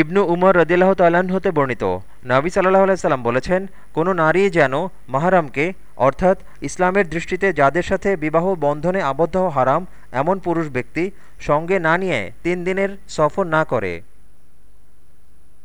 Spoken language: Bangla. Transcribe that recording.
ইবনু উমর রদিল্লাহ তাল্লাহ্ন হতে বর্ণিত। নাবি সাল্লাহ আলাইসাল্লাম বলেছেন, কোনো নারী যেন মাহারামকে, অর্থাৎ ইসলামের দৃষ্টিতে যাদের সাথে বিবাহ বন্ধনে আবদ্ধ হারাম, এমন পুরুষ ব্যক্তি সঙ্গে না নিয়ে তিন দিনের সফর না করে।